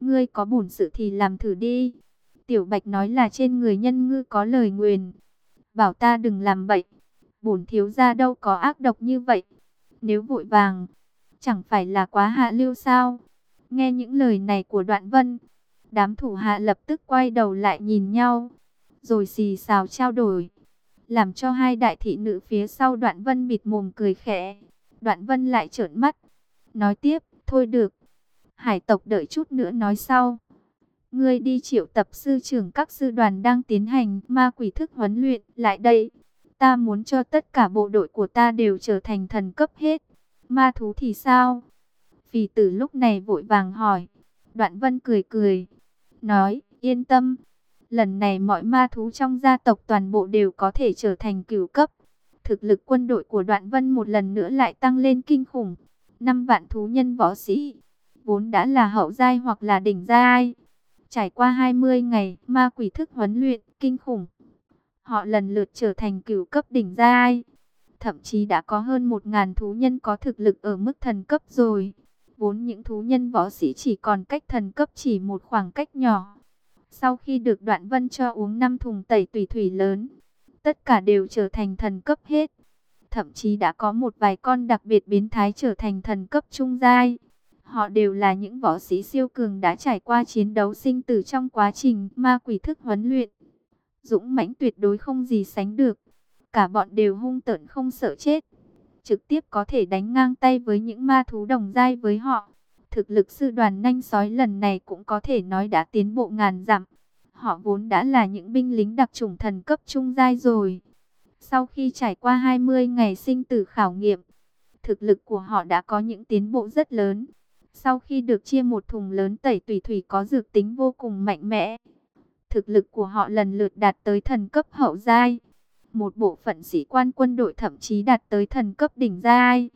Speaker 1: ngươi có bổn sự thì làm thử đi. Tiểu Bạch nói là trên người nhân ngư có lời nguyền, bảo ta đừng làm bậy. Bổn thiếu gia đâu có ác độc như vậy. Nếu vội vàng, Chẳng phải là quá hạ lưu sao? Nghe những lời này của đoạn vân, đám thủ hạ lập tức quay đầu lại nhìn nhau, rồi xì xào trao đổi, làm cho hai đại thị nữ phía sau đoạn vân bịt mồm cười khẽ. Đoạn vân lại trợn mắt, nói tiếp, thôi được, hải tộc đợi chút nữa nói sau. Ngươi đi triệu tập sư trưởng các sư đoàn đang tiến hành ma quỷ thức huấn luyện lại đây. Ta muốn cho tất cả bộ đội của ta đều trở thành thần cấp hết. Ma thú thì sao? Phì tử lúc này vội vàng hỏi. Đoạn vân cười cười. Nói, yên tâm. Lần này mọi ma thú trong gia tộc toàn bộ đều có thể trở thành cửu cấp. Thực lực quân đội của đoạn vân một lần nữa lại tăng lên kinh khủng. Năm vạn thú nhân võ sĩ. Vốn đã là hậu giai hoặc là đỉnh giai. Trải qua 20 ngày, ma quỷ thức huấn luyện, kinh khủng. Họ lần lượt trở thành cửu cấp đỉnh giai thậm chí đã có hơn một ngàn thú nhân có thực lực ở mức thần cấp rồi. Vốn những thú nhân võ sĩ chỉ còn cách thần cấp chỉ một khoảng cách nhỏ. Sau khi được đoạn vân cho uống 5 thùng tẩy tùy thủy lớn, tất cả đều trở thành thần cấp hết. Thậm chí đã có một vài con đặc biệt biến thái trở thành thần cấp trung giai. Họ đều là những võ sĩ siêu cường đã trải qua chiến đấu sinh tử trong quá trình ma quỷ thức huấn luyện. Dũng mãnh tuyệt đối không gì sánh được cả bọn đều hung tợn không sợ chết. Trực tiếp có thể đánh ngang tay với những ma thú đồng giai với họ. Thực lực sư đoàn nanh sói lần này cũng có thể nói đã tiến bộ ngàn dặm. Họ vốn đã là những binh lính đặc chủng thần cấp trung giai rồi. Sau khi trải qua 20 ngày sinh tử khảo nghiệm, thực lực của họ đã có những tiến bộ rất lớn. Sau khi được chia một thùng lớn tẩy tùy thủy có dược tính vô cùng mạnh mẽ, thực lực của họ lần lượt đạt tới thần cấp hậu giai. Một bộ phận sĩ quan quân đội thậm chí đạt tới thần cấp đỉnh giai.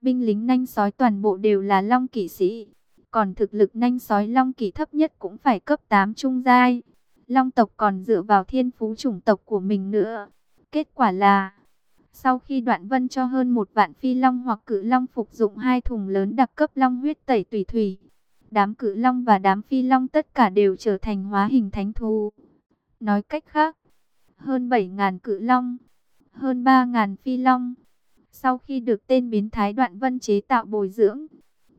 Speaker 1: Binh lính nanh sói toàn bộ đều là long kỵ sĩ. Còn thực lực nanh sói long kỵ thấp nhất cũng phải cấp 8 trung giai. Long tộc còn dựa vào thiên phú chủng tộc của mình nữa. Kết quả là, sau khi đoạn vân cho hơn một vạn phi long hoặc cự long phục dụng hai thùng lớn đặc cấp long huyết tẩy tùy thủy, đám cự long và đám phi long tất cả đều trở thành hóa hình thánh thú. Nói cách khác, hơn 7.000 cự long, hơn 3.000 phi long. Sau khi được tên biến thái đoạn vân chế tạo bồi dưỡng,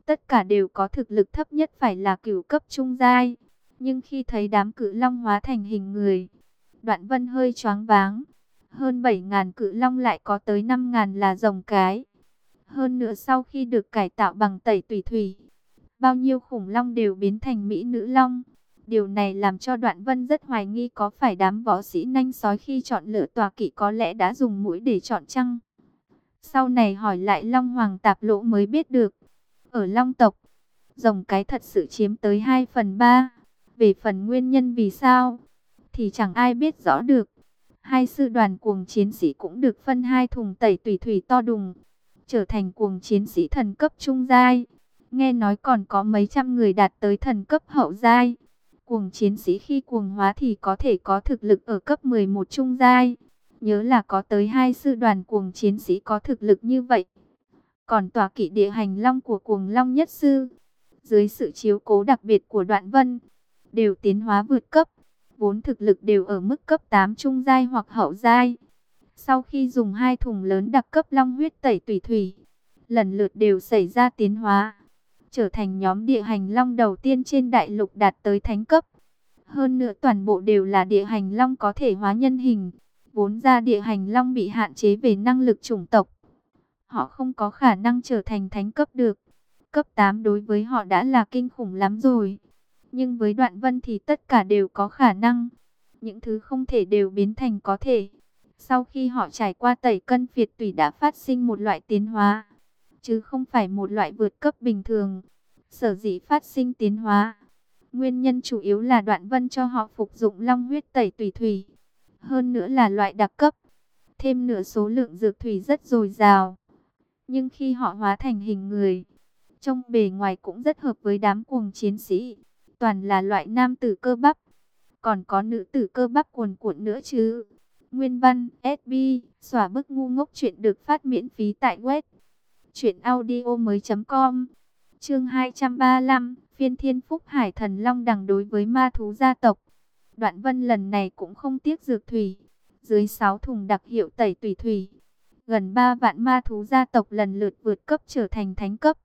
Speaker 1: tất cả đều có thực lực thấp nhất phải là cửu cấp trung giai. Nhưng khi thấy đám cự long hóa thành hình người, đoạn vân hơi choáng váng. Hơn 7.000 cự long lại có tới 5.000 là rồng cái. Hơn nữa sau khi được cải tạo bằng tẩy tùy thủy, bao nhiêu khủng long đều biến thành mỹ nữ long. Điều này làm cho Đoạn Vân rất hoài nghi có phải đám võ sĩ nanh sói khi chọn lựa tòa kỵ có lẽ đã dùng mũi để chọn chăng? Sau này hỏi lại Long Hoàng Tạp Lỗ mới biết được. Ở Long tộc, rồng cái thật sự chiếm tới 2 phần 3. Về phần nguyên nhân vì sao, thì chẳng ai biết rõ được. Hai sư đoàn cuồng chiến sĩ cũng được phân hai thùng tẩy tùy thủy to đùng, trở thành cuồng chiến sĩ thần cấp trung giai. Nghe nói còn có mấy trăm người đạt tới thần cấp hậu giai. Cuồng chiến sĩ khi cuồng hóa thì có thể có thực lực ở cấp 11 trung giai. Nhớ là có tới hai sư đoàn cuồng chiến sĩ có thực lực như vậy. Còn tòa kỵ địa hành long của cuồng long nhất sư, dưới sự chiếu cố đặc biệt của đoạn vân, đều tiến hóa vượt cấp. Vốn thực lực đều ở mức cấp 8 trung giai hoặc hậu giai. Sau khi dùng hai thùng lớn đặc cấp long huyết tẩy tùy thủy, lần lượt đều xảy ra tiến hóa trở thành nhóm địa hành long đầu tiên trên đại lục đạt tới thánh cấp. Hơn nữa toàn bộ đều là địa hành long có thể hóa nhân hình. Vốn ra địa hành long bị hạn chế về năng lực chủng tộc. Họ không có khả năng trở thành thánh cấp được. Cấp 8 đối với họ đã là kinh khủng lắm rồi. Nhưng với đoạn vân thì tất cả đều có khả năng. Những thứ không thể đều biến thành có thể. Sau khi họ trải qua tẩy cân phiệt tùy đã phát sinh một loại tiến hóa chứ không phải một loại vượt cấp bình thường. Sở dĩ phát sinh tiến hóa, nguyên nhân chủ yếu là đoạn vân cho họ phục dụng long huyết tẩy tùy thủy. Hơn nữa là loại đặc cấp, thêm nửa số lượng dược thủy rất dồi dào. Nhưng khi họ hóa thành hình người, trong bề ngoài cũng rất hợp với đám cuồng chiến sĩ, toàn là loại nam tử cơ bắp, còn có nữ tử cơ bắp cuồn cuộn nữa chứ. Nguyên văn, SB, xóa bức ngu ngốc chuyện được phát miễn phí tại web Chuyện audio mới com. Chương 235 Phiên thiên phúc hải thần long đằng đối với ma thú gia tộc. Đoạn vân lần này cũng không tiếc dược thủy. Dưới 6 thùng đặc hiệu tẩy tùy thủy, Gần 3 vạn ma thú gia tộc lần lượt vượt cấp trở thành thánh cấp.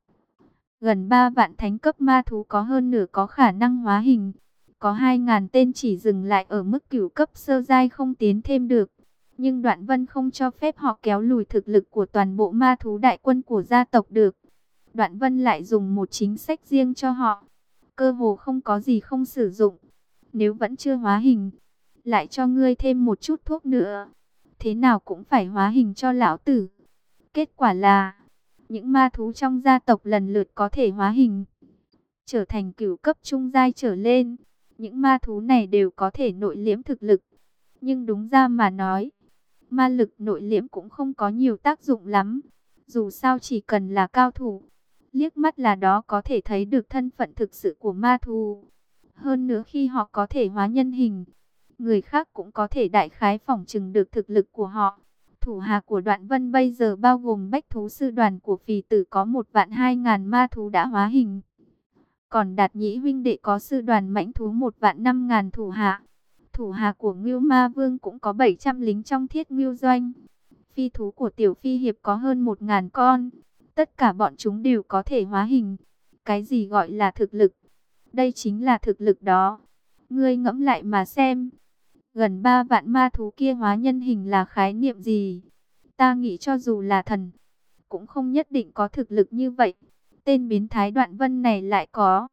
Speaker 1: Gần 3 vạn thánh cấp ma thú có hơn nửa có khả năng hóa hình, Có 2.000 tên chỉ dừng lại ở mức cửu cấp sơ giai không tiến thêm được nhưng Đoạn Vân không cho phép họ kéo lùi thực lực của toàn bộ ma thú đại quân của gia tộc được. Đoạn Vân lại dùng một chính sách riêng cho họ. Cơ hồ không có gì không sử dụng. Nếu vẫn chưa hóa hình, lại cho ngươi thêm một chút thuốc nữa. Thế nào cũng phải hóa hình cho lão tử. Kết quả là, những ma thú trong gia tộc lần lượt có thể hóa hình. Trở thành cửu cấp trung giai trở lên. Những ma thú này đều có thể nội liễm thực lực. Nhưng đúng ra mà nói, ma lực nội liễm cũng không có nhiều tác dụng lắm. Dù sao chỉ cần là cao thủ, liếc mắt là đó có thể thấy được thân phận thực sự của ma thú. Hơn nữa khi họ có thể hóa nhân hình, người khác cũng có thể đại khái phỏng chừng được thực lực của họ. Thủ hạ của đoạn vân bây giờ bao gồm bách thú sư đoàn của phì tử có một vạn hai ngàn ma thú đã hóa hình. Còn đạt nhĩ huynh đệ có sư đoàn mãnh thú một vạn năm ngàn thủ hạ. Thủ hạ của Ngưu Ma Vương cũng có 700 lính trong thiết ngưu doanh. Phi thú của Tiểu Phi Hiệp có hơn 1.000 con. Tất cả bọn chúng đều có thể hóa hình. Cái gì gọi là thực lực? Đây chính là thực lực đó. Ngươi ngẫm lại mà xem. Gần 3 vạn ma thú kia hóa nhân hình là khái niệm gì? Ta nghĩ cho dù là thần, cũng không nhất định có thực lực như vậy. Tên biến thái đoạn vân này lại có.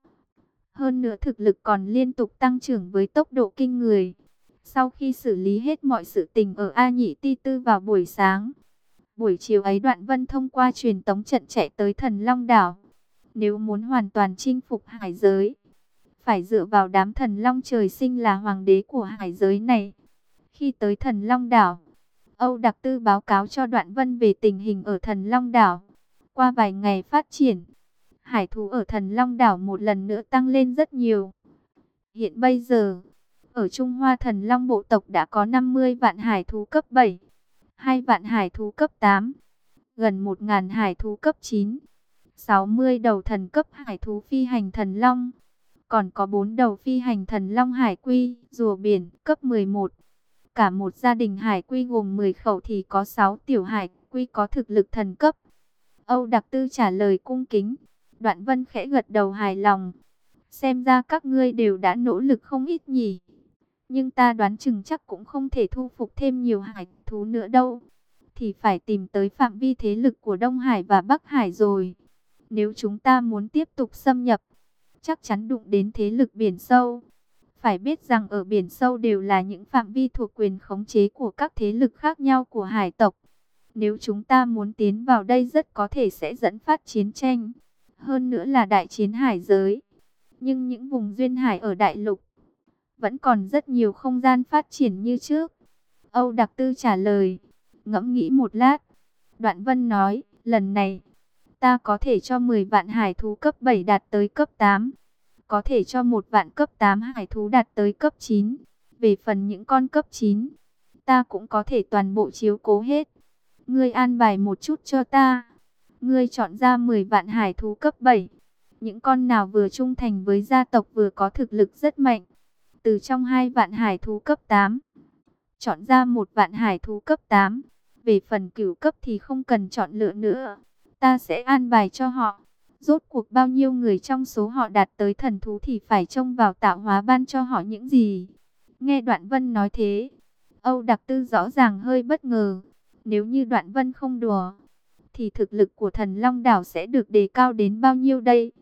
Speaker 1: Hơn nữa thực lực còn liên tục tăng trưởng với tốc độ kinh người. Sau khi xử lý hết mọi sự tình ở A Nhị Ti Tư vào buổi sáng, buổi chiều ấy Đoạn Vân thông qua truyền tống trận chạy tới Thần Long Đảo. Nếu muốn hoàn toàn chinh phục hải giới, phải dựa vào đám thần long trời sinh là hoàng đế của hải giới này. Khi tới Thần Long Đảo, Âu Đặc Tư báo cáo cho Đoạn Vân về tình hình ở Thần Long Đảo. Qua vài ngày phát triển, hải thú ở Thần Long Đảo một lần nữa tăng lên rất nhiều. Hiện bây giờ, ở Trung Hoa Thần Long bộ tộc đã có 50 vạn hải thú cấp 7, 2 vạn hải thú cấp 8, gần 1.000 hải thú cấp 9, 60 đầu thần cấp hải thú phi hành thần long, còn có 4 đầu phi hành thần long hải quy, rùa biển cấp 11. Cả một gia đình hải quy gồm 10 khẩu thì có 6 tiểu hải quy có thực lực thần cấp. Âu Đặc Tư trả lời cung kính, Đoạn Vân khẽ gật đầu hài lòng. Xem ra các ngươi đều đã nỗ lực không ít nhỉ. Nhưng ta đoán chừng chắc cũng không thể thu phục thêm nhiều hải thú nữa đâu. Thì phải tìm tới phạm vi thế lực của Đông Hải và Bắc Hải rồi. Nếu chúng ta muốn tiếp tục xâm nhập, chắc chắn đụng đến thế lực biển sâu. Phải biết rằng ở biển sâu đều là những phạm vi thuộc quyền khống chế của các thế lực khác nhau của hải tộc. Nếu chúng ta muốn tiến vào đây rất có thể sẽ dẫn phát chiến tranh. Hơn nữa là đại chiến hải giới. Nhưng những vùng duyên hải ở đại lục vẫn còn rất nhiều không gian phát triển như trước. Âu Đặc Tư trả lời, ngẫm nghĩ một lát. Đoạn Vân nói, lần này, ta có thể cho 10 vạn hải thú cấp 7 đạt tới cấp 8. Có thể cho một vạn cấp 8 hải thú đạt tới cấp 9. Về phần những con cấp 9, ta cũng có thể toàn bộ chiếu cố hết. Ngươi an bài một chút cho ta. Ngươi chọn ra 10 vạn hải thú cấp 7. Những con nào vừa trung thành với gia tộc vừa có thực lực rất mạnh từ trong hai vạn hải thú cấp 8. Chọn ra một vạn hải thú cấp 8. Về phần cửu cấp thì không cần chọn lựa nữa. Ta sẽ an bài cho họ. Rốt cuộc bao nhiêu người trong số họ đạt tới thần thú thì phải trông vào tạo hóa ban cho họ những gì. Nghe Đoạn Vân nói thế, Âu Đặc Tư rõ ràng hơi bất ngờ. Nếu như Đoạn Vân không đùa, thì thực lực của thần Long Đảo sẽ được đề cao đến bao nhiêu đây?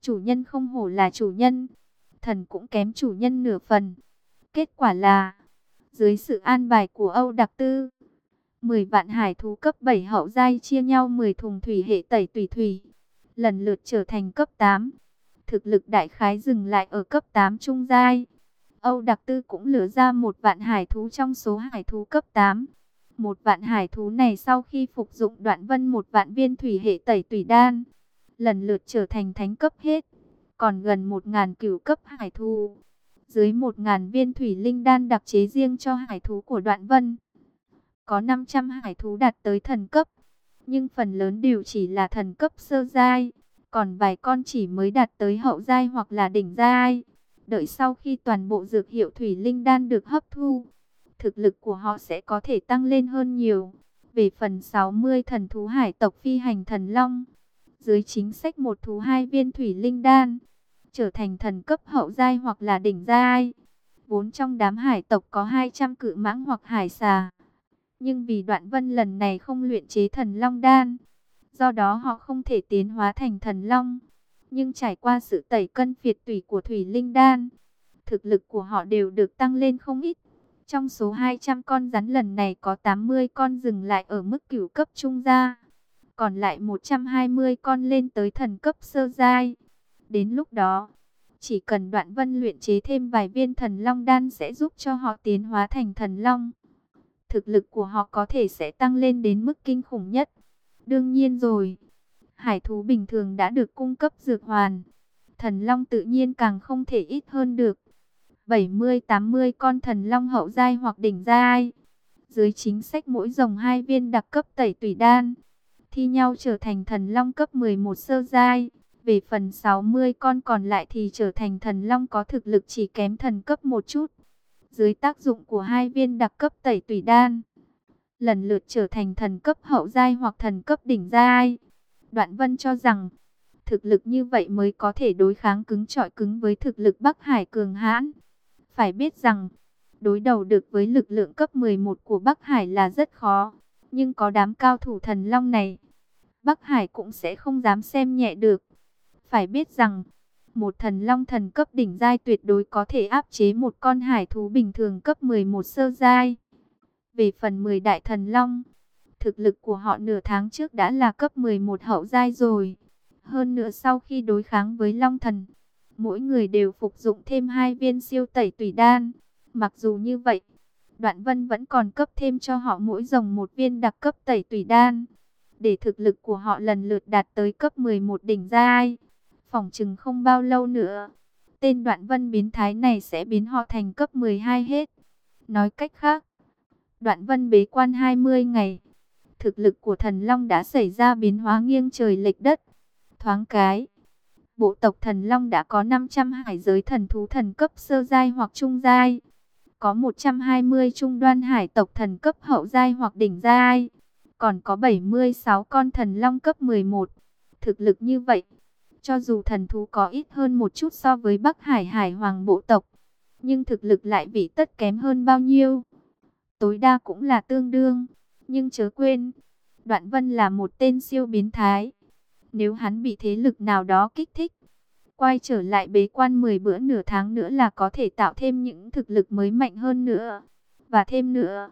Speaker 1: Chủ nhân không hổ là chủ nhân thần cũng kém chủ nhân nửa phần. Kết quả là, dưới sự an bài của Âu Đặc Tư, 10 vạn hải thú cấp 7 hậu giai chia nhau 10 thùng thủy hệ tẩy tùy thủy, lần lượt trở thành cấp 8. Thực lực đại khái dừng lại ở cấp 8 trung giai. Âu Đặc Tư cũng lựa ra một vạn hải thú trong số hải thú cấp 8. Một vạn hải thú này sau khi phục dụng đoạn vân một vạn viên thủy hệ tẩy tùy đan, lần lượt trở thành thánh cấp hết còn gần một ngàn cửu cấp hải thú. Dưới một ngàn viên thủy linh đan đặc chế riêng cho hải thú của đoạn vân. Có 500 hải thú đạt tới thần cấp, nhưng phần lớn đều chỉ là thần cấp sơ giai, còn vài con chỉ mới đạt tới hậu giai hoặc là đỉnh giai. Đợi sau khi toàn bộ dược hiệu thủy linh đan được hấp thu, thực lực của họ sẽ có thể tăng lên hơn nhiều. Về phần 60 thần thú hải tộc phi hành thần long, dưới chính sách một thú hai viên thủy linh đan, trở thành thần cấp hậu giai hoặc là đỉnh giai. Vốn trong đám hải tộc có 200 cự mãng hoặc hải xà. Nhưng vì đoạn vân lần này không luyện chế thần long đan, do đó họ không thể tiến hóa thành thần long. Nhưng trải qua sự tẩy cân phiệt tủy của thủy linh đan, thực lực của họ đều được tăng lên không ít. Trong số 200 con rắn lần này có 80 con dừng lại ở mức cửu cấp trung gia còn lại 120 con lên tới thần cấp sơ giai. Đến lúc đó, chỉ cần đoạn vân luyện chế thêm vài viên thần long đan sẽ giúp cho họ tiến hóa thành thần long. Thực lực của họ có thể sẽ tăng lên đến mức kinh khủng nhất. Đương nhiên rồi, hải thú bình thường đã được cung cấp dược hoàn. Thần long tự nhiên càng không thể ít hơn được. 70-80 con thần long hậu giai hoặc đỉnh giai. Dưới chính sách mỗi dòng hai viên đặc cấp tẩy tủy đan thi nhau trở thành thần long cấp 11 sơ giai. Về phần 60 con còn lại thì trở thành thần long có thực lực chỉ kém thần cấp một chút. Dưới tác dụng của hai viên đặc cấp tẩy tủy đan, lần lượt trở thành thần cấp hậu giai hoặc thần cấp đỉnh giai. Đoạn Vân cho rằng, thực lực như vậy mới có thể đối kháng cứng trọi cứng với thực lực Bắc Hải cường hãn. Phải biết rằng, đối đầu được với lực lượng cấp 11 của Bắc Hải là rất khó. Nhưng có đám cao thủ thần long này, Bắc Hải cũng sẽ không dám xem nhẹ được. Phải biết rằng, một thần long thần cấp đỉnh giai tuyệt đối có thể áp chế một con hải thú bình thường cấp 11 sơ giai. Về phần 10 đại thần long, thực lực của họ nửa tháng trước đã là cấp 11 hậu giai rồi. Hơn nữa sau khi đối kháng với long thần, mỗi người đều phục dụng thêm hai viên siêu tẩy tùy đan. Mặc dù như vậy, Đoạn Vân vẫn còn cấp thêm cho họ mỗi rồng một viên đặc cấp tẩy tùy đan. Để thực lực của họ lần lượt đạt tới cấp 11 đỉnh giai. Phỏng chừng không bao lâu nữa, tên Đoạn Vân biến thái này sẽ biến họ thành cấp 12 hết. Nói cách khác, Đoạn Vân bế quan 20 ngày. Thực lực của thần Long đã xảy ra biến hóa nghiêng trời lệch đất. Thoáng cái, bộ tộc thần Long đã có 500 hải giới thần thú thần cấp sơ giai hoặc trung giai. Có 120 trung đoan hải tộc thần cấp hậu giai hoặc đỉnh giai. Còn có 76 con thần Long cấp 11. Thực lực như vậy, cho dù thần thú có ít hơn một chút so với Bắc Hải Hải Hoàng bộ tộc, nhưng thực lực lại vị tất kém hơn bao nhiêu. Tối đa cũng là tương đương, nhưng chớ quên, Đoạn Vân là một tên siêu biến thái. Nếu hắn bị thế lực nào đó kích thích, quay trở lại bế quan 10 bữa nửa tháng nữa là có thể tạo thêm những thực lực mới mạnh hơn nữa. Và thêm nữa,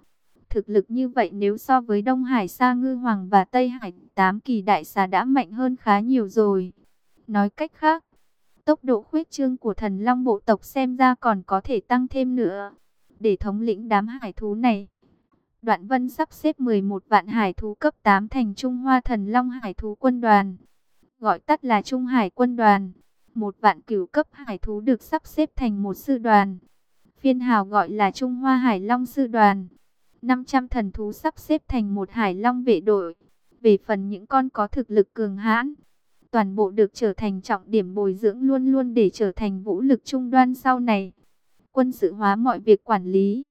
Speaker 1: thực lực như vậy nếu so với Đông Hải Sa Ngư Hoàng và Tây Hải Tám Kỳ Đại Xà đã mạnh hơn khá nhiều rồi. Nói cách khác, tốc độ khuyết trương của thần long bộ tộc xem ra còn có thể tăng thêm nữa. Để thống lĩnh đám hải thú này, Đoạn Vân sắp xếp 11 vạn hải thú cấp 8 thành Trung Hoa Thần Long Hải Thú Quân Đoàn, gọi tắt là Trung Hải Quân Đoàn. Một vạn cửu cấp hải thú được sắp xếp thành một sư đoàn. Phiên hào gọi là Trung Hoa Hải Long Sư Đoàn. 500 thần thú sắp xếp thành một hải long vệ đội. Về phần những con có thực lực cường hãn, toàn bộ được trở thành trọng điểm bồi dưỡng luôn luôn để trở thành vũ lực trung đoan sau này. Quân sự hóa mọi việc quản lý,